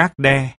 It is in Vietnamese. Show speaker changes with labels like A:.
A: cát đe.